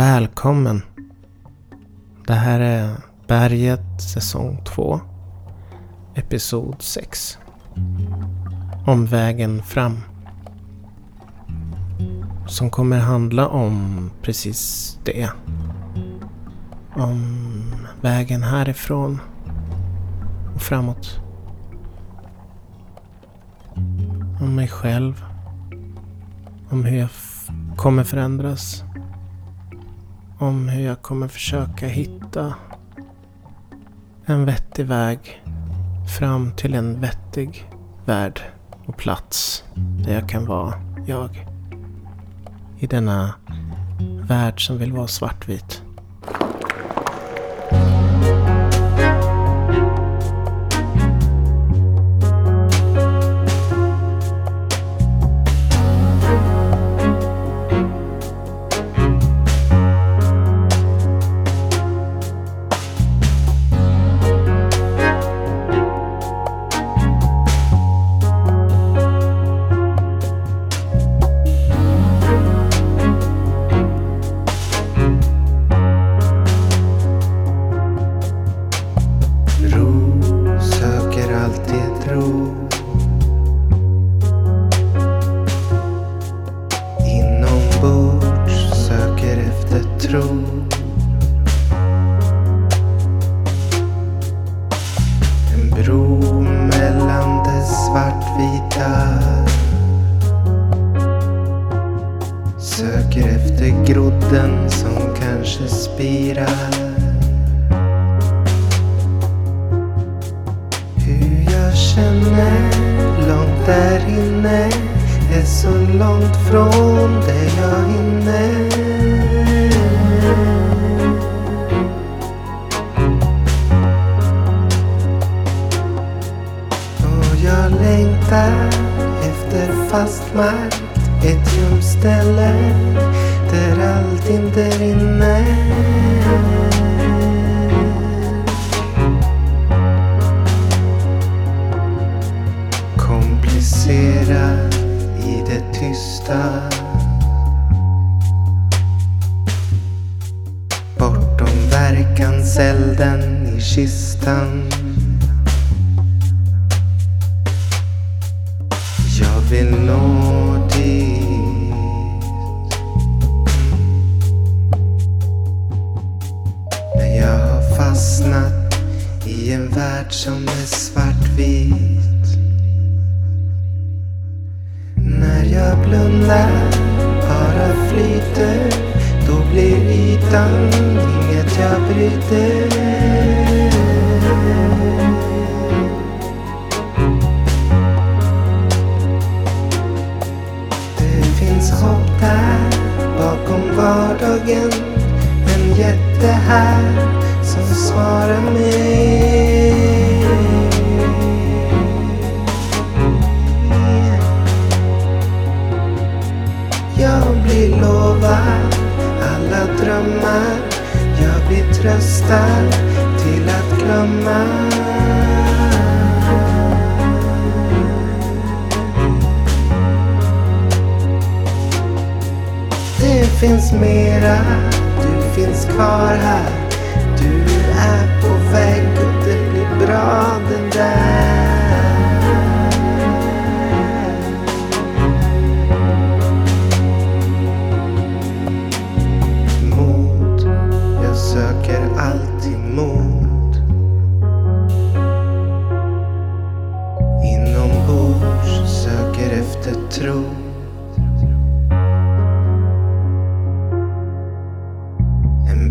Välkommen. Det här är Berget säsong 2. Episod 6. Om vägen fram. Som kommer handla om precis det. Om vägen härifrån och framåt. Om mig själv. Om hur jag kommer förändras om hur jag kommer försöka hitta en vettig väg fram till en vettig värld och plats där jag kan vara jag. I denna värld som vill vara svartvit.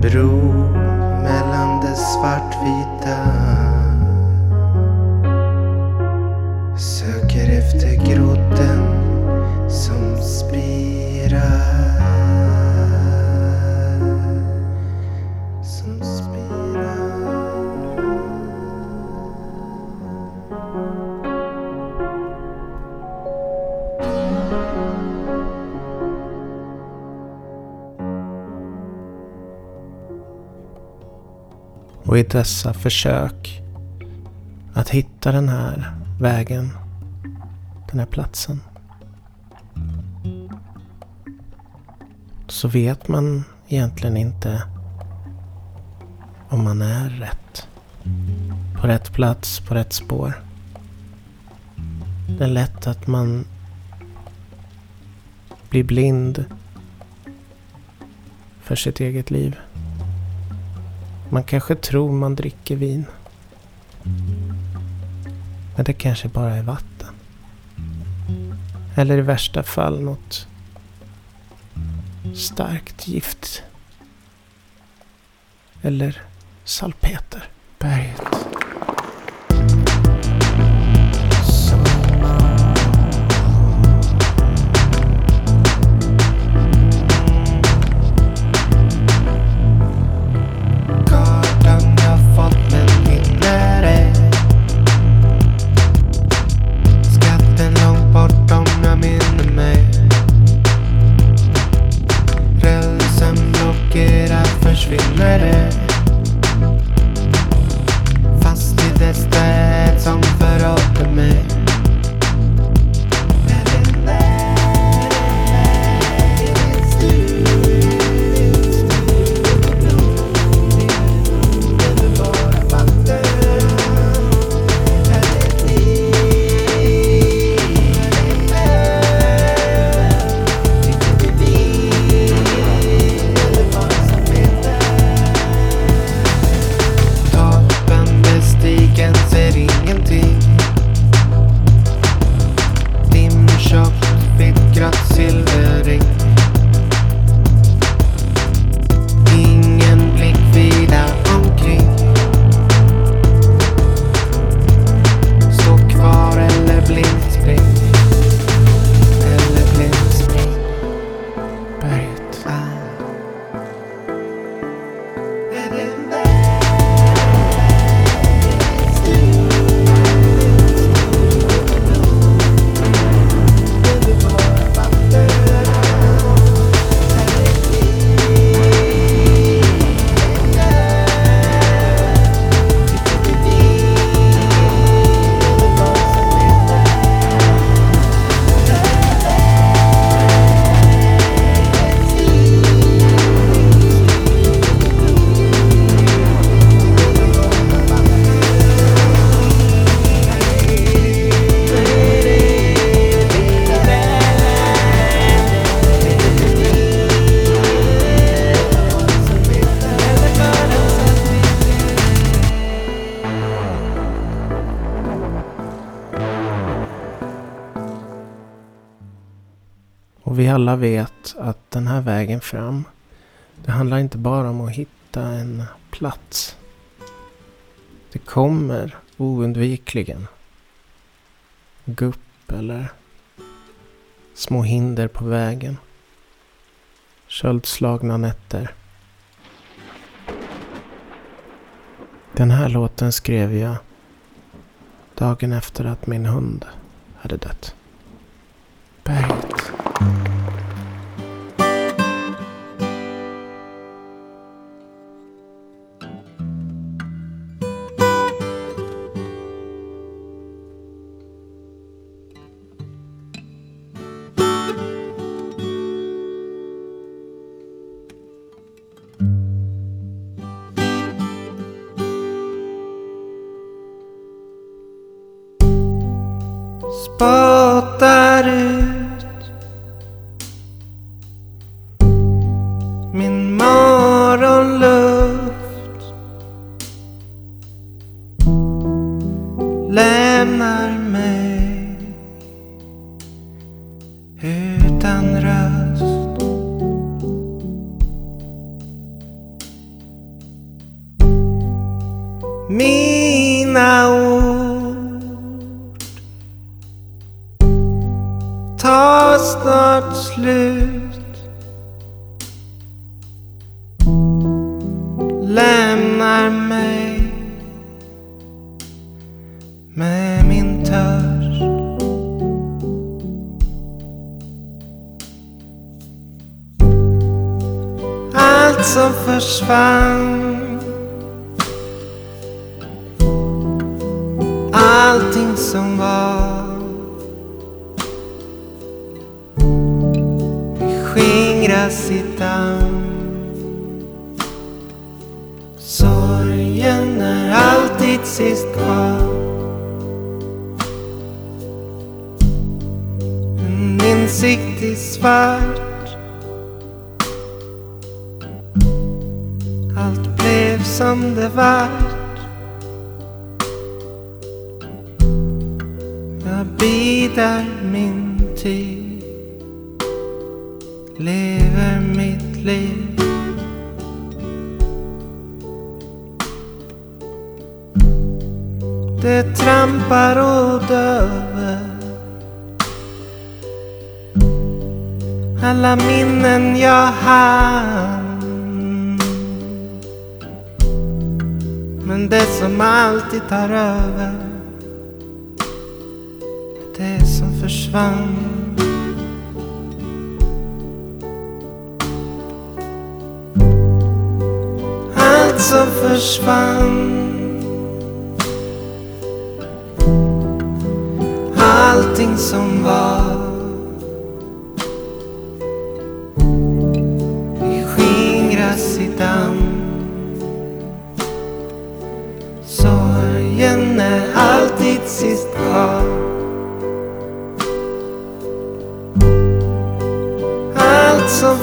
en i dessa försök att hitta den här vägen, den här platsen. Så vet man egentligen inte om man är rätt. På rätt plats, på rätt spår. Det är lätt att man blir blind för sitt eget liv. Man kanske tror man dricker vin. Men det kanske bara är vatten. Eller i värsta fall något starkt gift. Eller salpeter. Berget. Vi alla vet att den här vägen fram, det handlar inte bara om att hitta en plats. Det kommer oundvikligen gupp eller små hinder på vägen. Köldslagna nätter. Den här låten skrev jag dagen efter att min hund hade dött. Berget. voltar. allt som försvann. Allting som var. skingras i damm. Sorgen är alltid sist kvar. En insikt i svart som det vart. Jag bidar min tid. Lever mitt liv. Det trampar och döver. Alla minnen jag hann. Men det som alltid tar över. Det som försvann. Allt som försvann. allting som var. Alltid sist kvar. Allt som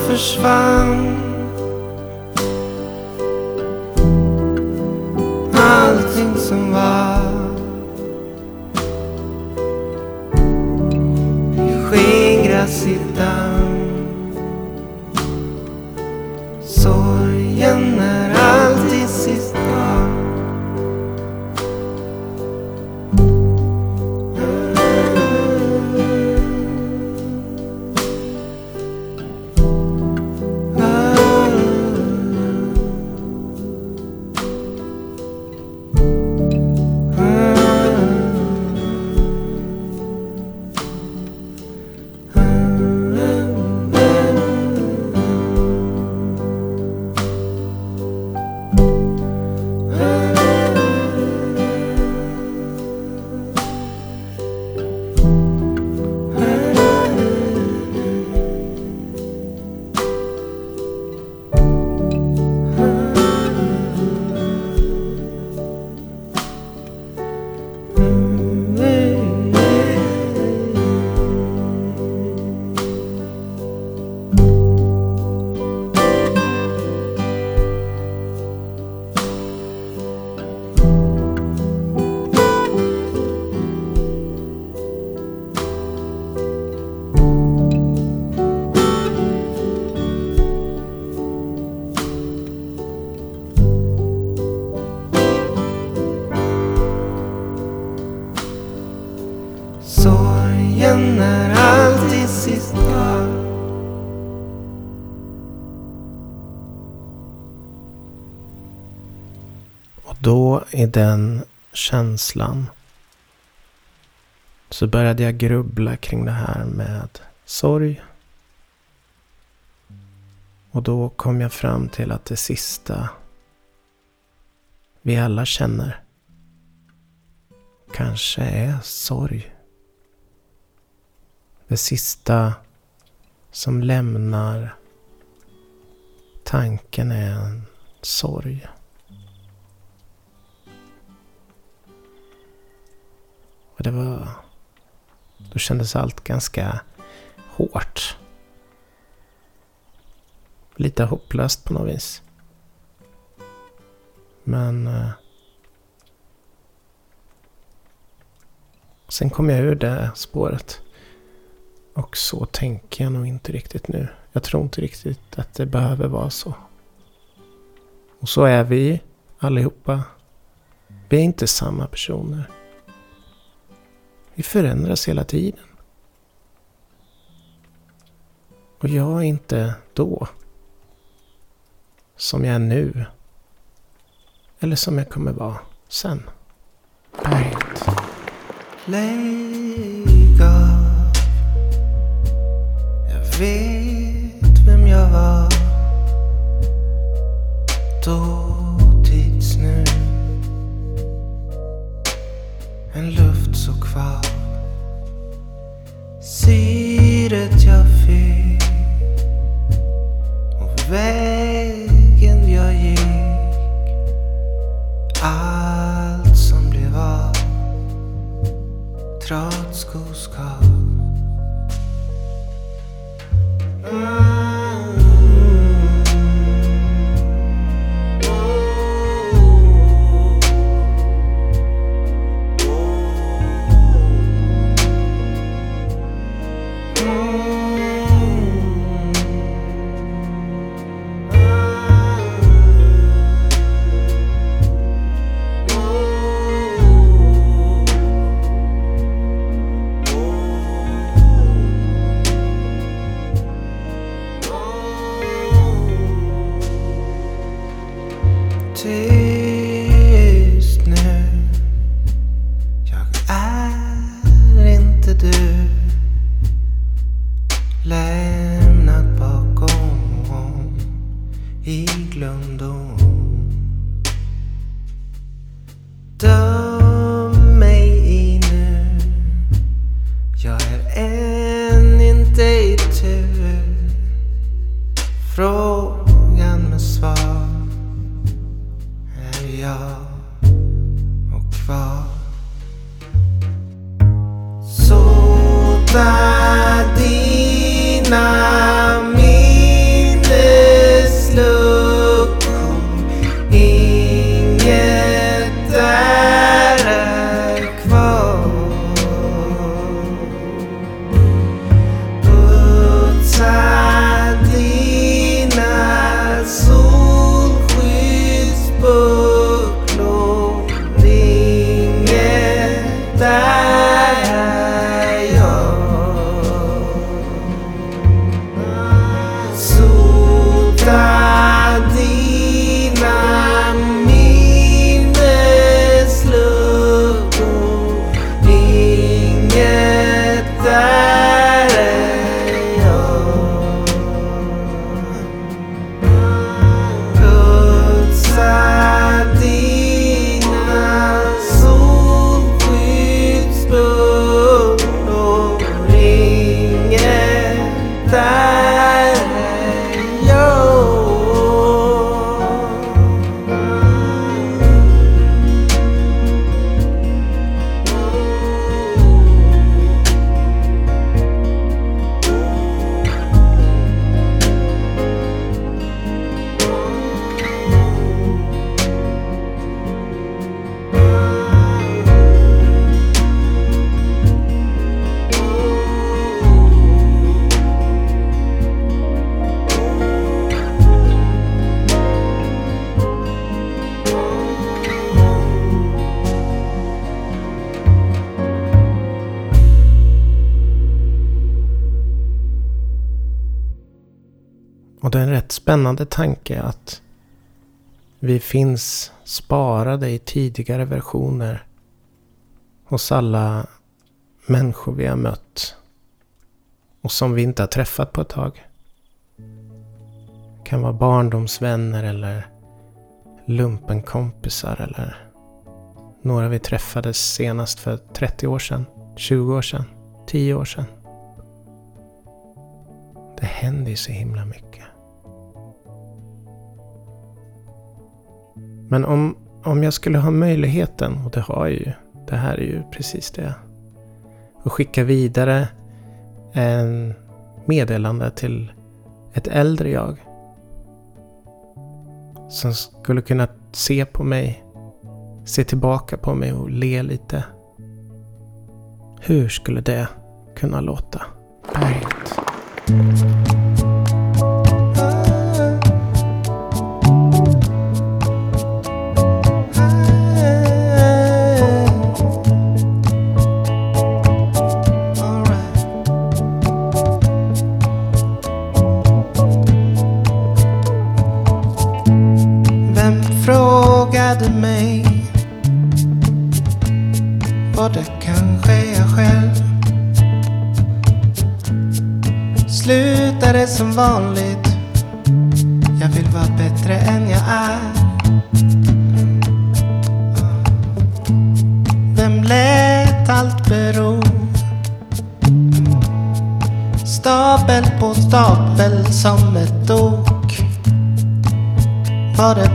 då i den känslan så började jag grubbla kring det här med sorg. Och då kom jag fram till att det sista vi alla känner kanske är sorg. Det sista som lämnar tanken är en sorg. Och det var... Då kändes allt ganska hårt. Lite hopplöst på något vis. Men... Eh, sen kom jag ur det spåret. Och så tänker jag nog inte riktigt nu. Jag tror inte riktigt att det behöver vara så. Och så är vi allihopa. Vi är inte samma personer. Vi förändras hela tiden. Och jag är inte då. Som jag är nu. Eller som jag kommer vara sen. Berget. Lägg av. Jag vet vem jag var. då. Luft så kvar. Syret jag fick. Och väl night spännande tanke att vi finns sparade i tidigare versioner hos alla människor vi har mött och som vi inte har träffat på ett tag. Det kan vara barndomsvänner eller lumpenkompisar eller några vi träffades senast för 30 år sedan, 20 år sedan, 10 år sedan. Det händer ju så himla mycket. Men om, om jag skulle ha möjligheten, och det har jag ju, det här är ju precis det. Att skicka vidare en meddelande till ett äldre jag. Som skulle kunna se på mig, se tillbaka på mig och le lite. Hur skulle det kunna låta? Bergt.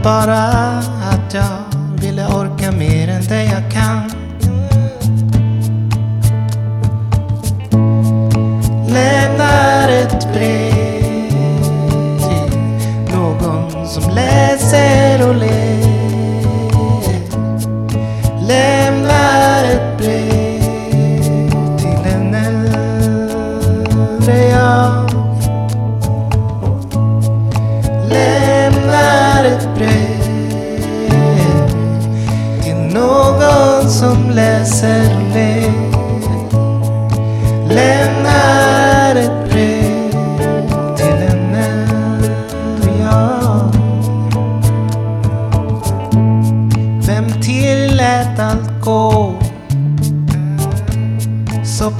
Var det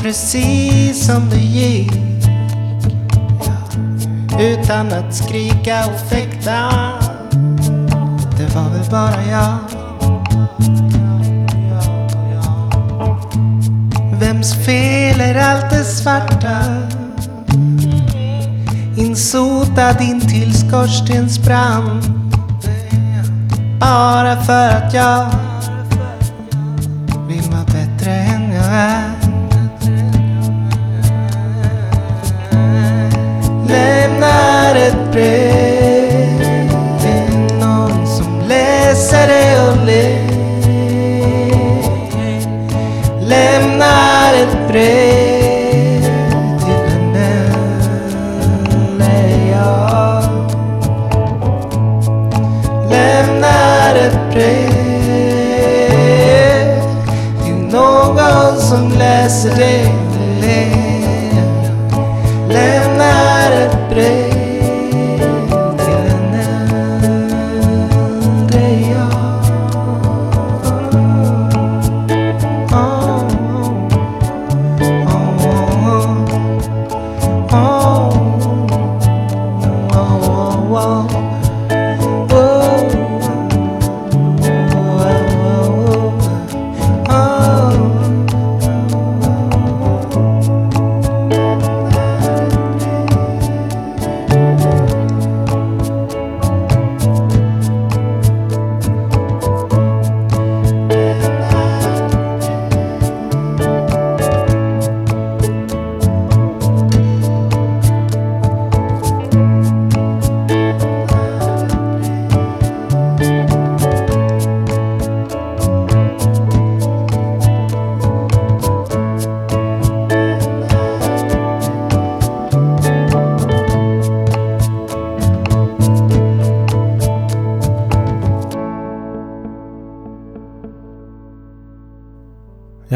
precis som det gick. Utan att skrika och fäkta. Det var väl bara jag. Vems fel är allt det svarta? Insotad in till skorstensbrand. Bara för att jag Lämnar till någon som läser det och ler. Lämnar ett brev till en eller jag. Lämnar ett brev till någon som läser det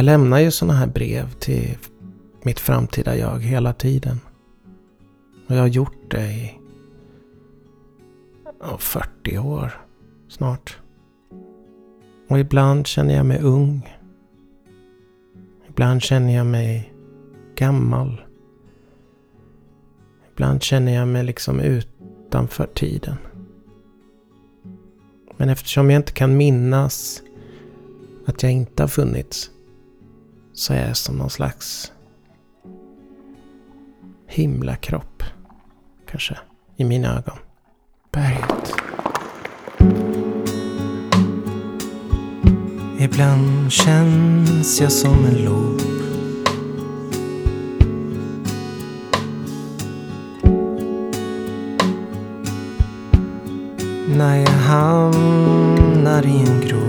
lämnar ju sådana här brev till mitt framtida jag hela tiden. Och jag har gjort det i ja, 40 år snart. Och ibland känner jag mig ung. Ibland känner jag mig gammal. Ibland känner jag mig liksom utanför tiden. Men eftersom jag inte kan minnas att jag inte har funnits så är jag som någon slags himlakropp. Kanske, i mina ögon. Berget. Ibland känns jag som en låg. När jag hamnar i en grop.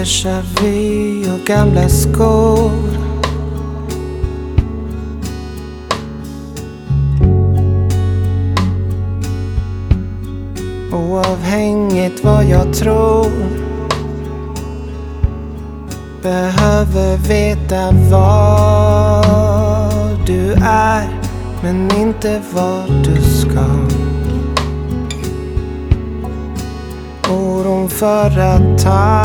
Déjà vu och gamla skor. Oavhängigt vad jag tror Behöver veta var du är Men inte vart du ska Oron för att tappa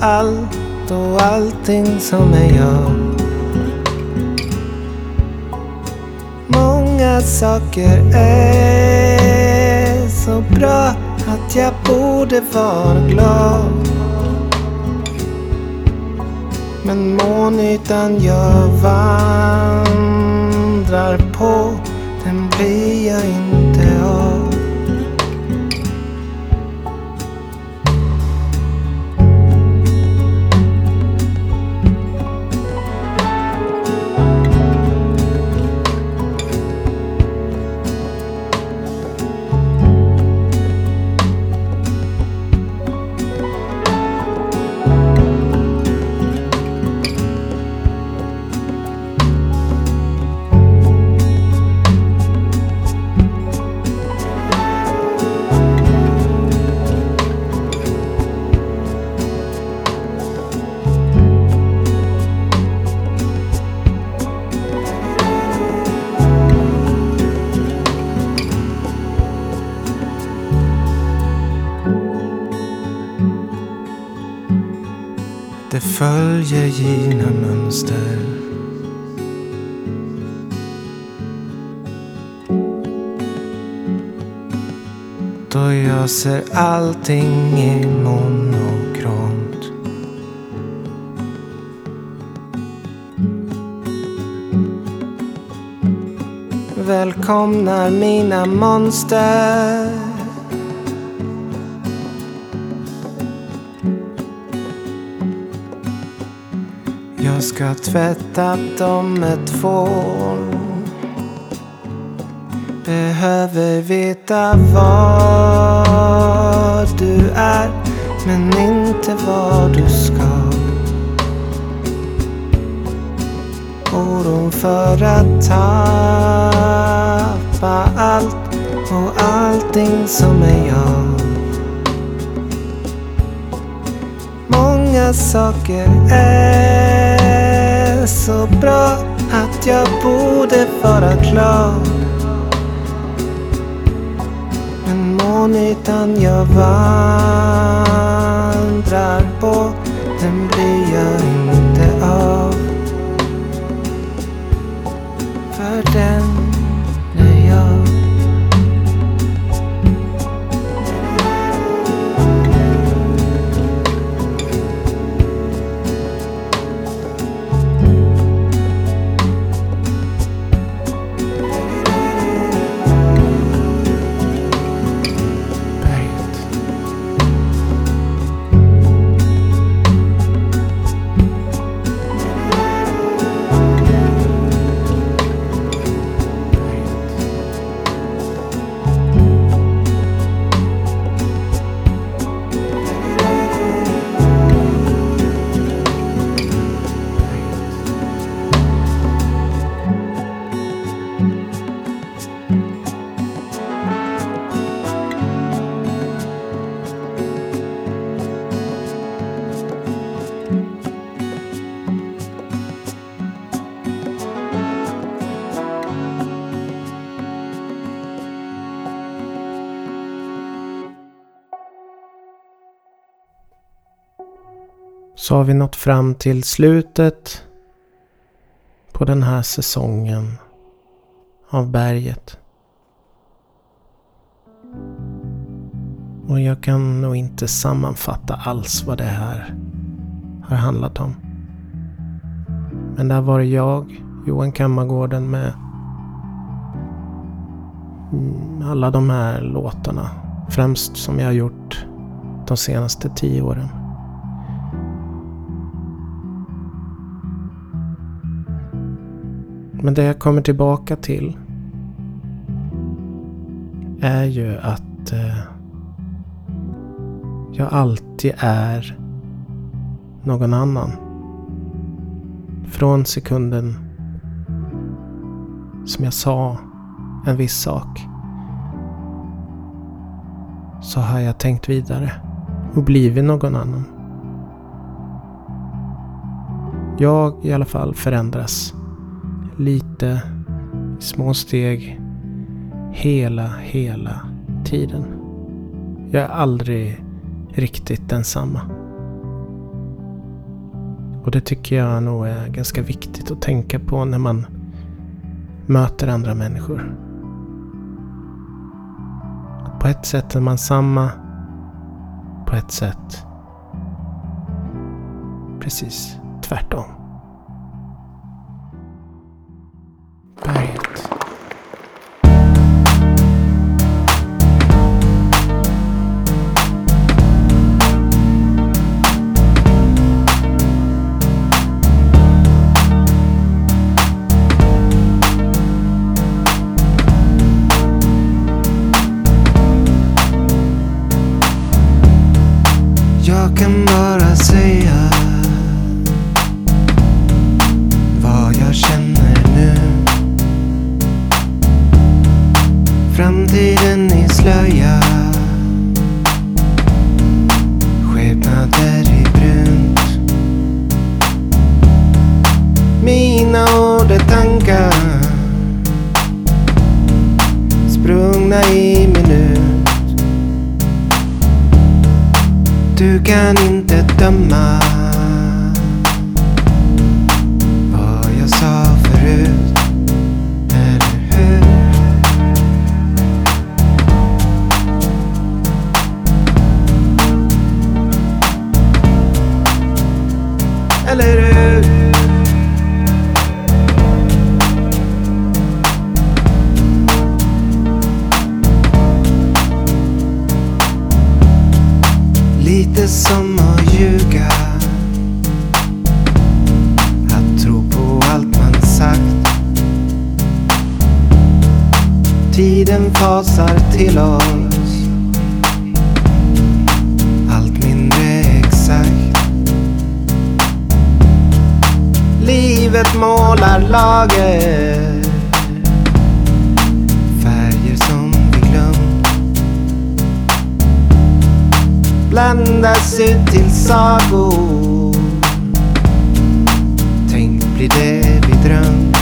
allt och allting som är jag Många saker är så bra att jag borde vara glad. Men månytan jag vandrar på, den blir jag inte följer givna mönster. Då jag ser allting i monokromt. Välkomnar mina monster. Jag ska tvätta dem med tvål. Behöver veta var du är men inte var du ska. Oron för att tappa allt och allting som är jag. Många saker är så bra att jag borde vara klar. Men månitan jag vandrar på, Så har vi nått fram till slutet på den här säsongen av berget. Och jag kan nog inte sammanfatta alls vad det här har handlat om. Men där var jag, Johan Kammargården med mm, alla de här låtarna. Främst som jag har gjort de senaste tio åren. Men det jag kommer tillbaka till är ju att eh, jag alltid är någon annan. Från sekunden som jag sa en viss sak så har jag tänkt vidare och blivit någon annan. Jag i alla fall förändras lite små steg hela, hela tiden. Jag är aldrig riktigt densamma. Och det tycker jag nog är ganska viktigt att tänka på när man möter andra människor. På ett sätt är man samma. På ett sätt precis tvärtom. Du kan inte döma dröm.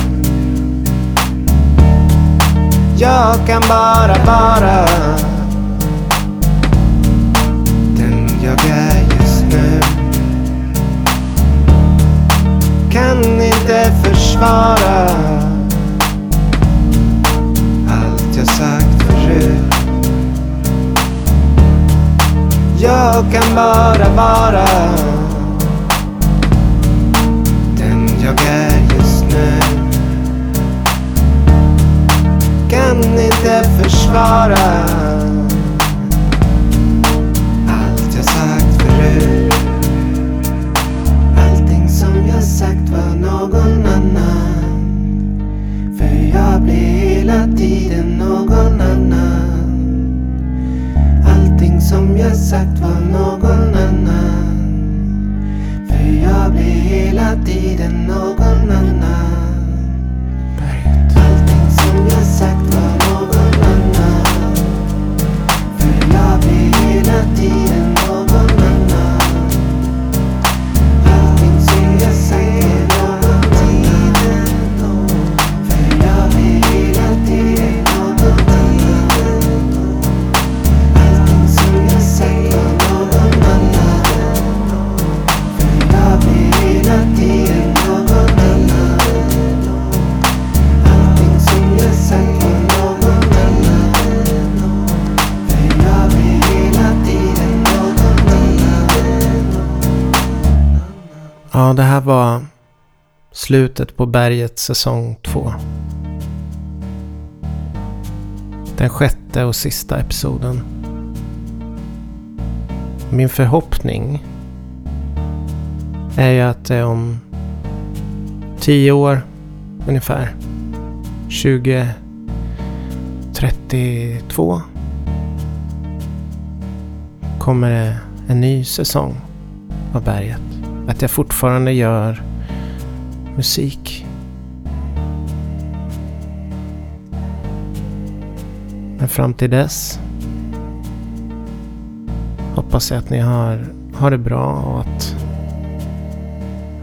Jag kan bara vara den jag är just nu. Kan inte försvara allt jag sagt förut. Jag kan bara vara kan inte försvara allt jag sagt förut. Allting som jag sagt var någon annan. För jag blir hela tiden någon annan. Allting som jag sagt var någon annan. För jag blir hela tiden någon annan. Slutet på Berget säsong 2. Den sjätte och sista episoden. Min förhoppning är ju att det om tio år ungefär 2032 kommer det en ny säsong av Berget. Att jag fortfarande gör musik. Men fram till dess hoppas jag att ni har, har det bra och att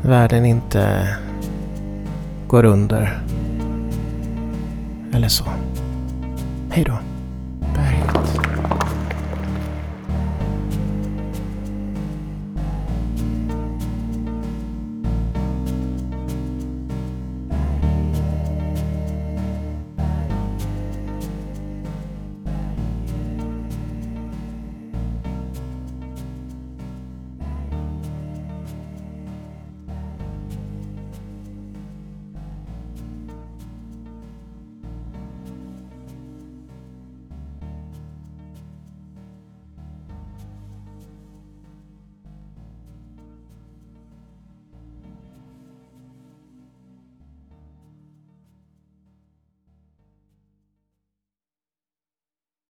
världen inte går under. Eller så.